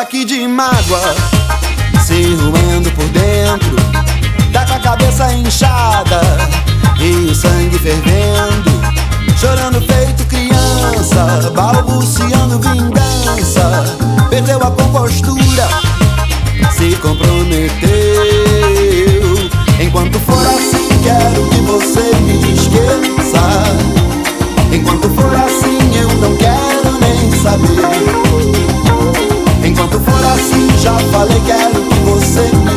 aqui de mágoa Se roendo por dentro Tá com a cabeça inchada E o sangue fervendo Chorando feito criança Balbuciando vingança Perdeu a compostura Se comprometeu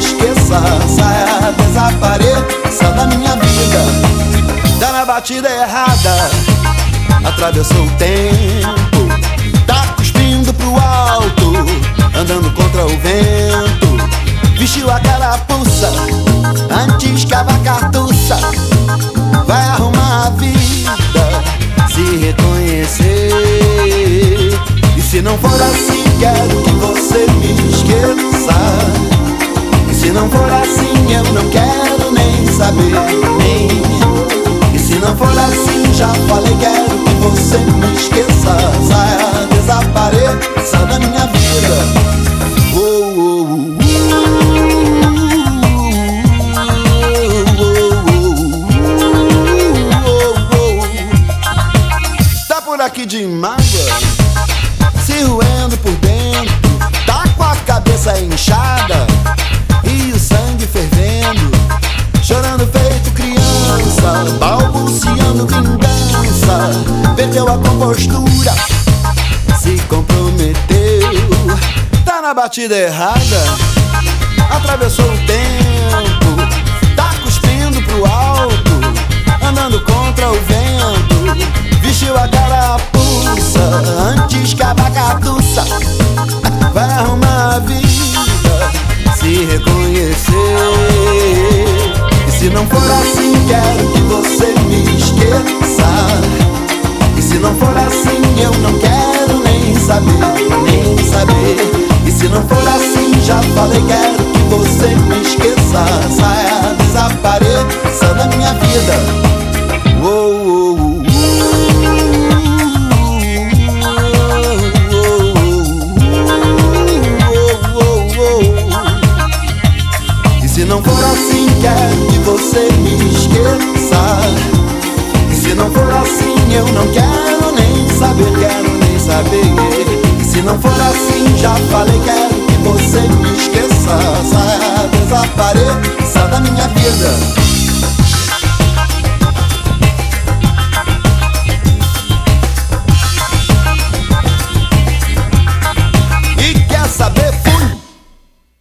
esqueça. Saia, desapareça da minha vida, dá na batida errada atravessou o tempo, tá cuspindo pro alto, andando contra o vento. Vestiu a carapuça, antes que a cartuça. Vai arrumar a vida, se reconhecer. E se não for assim, quero que você me esqueça. Saber. E se não for assim, já falei, quero você me esqueça, saia, desapareça da minha vida. Oh, oh, oh, aqui de mágoa, se roendo por dentro, perdeu a compostura, se comprometeu, tá na batida errada, atravessou o tempo, tá cuspindo pro alto, andando contra o vento, vestiu a carapuça antes que a vacaduça vai arrumar a vida, se reconhecer. E se não for assim, quero que não for assim, eu não quero nem saber, nem saber. E se não for assim, já falei, quero que você me esqueça, saia, desapareça da minha vida. E se não for assim, quero que você me esqueça. Não for assim, já falei, quero que você me esqueça. Saia.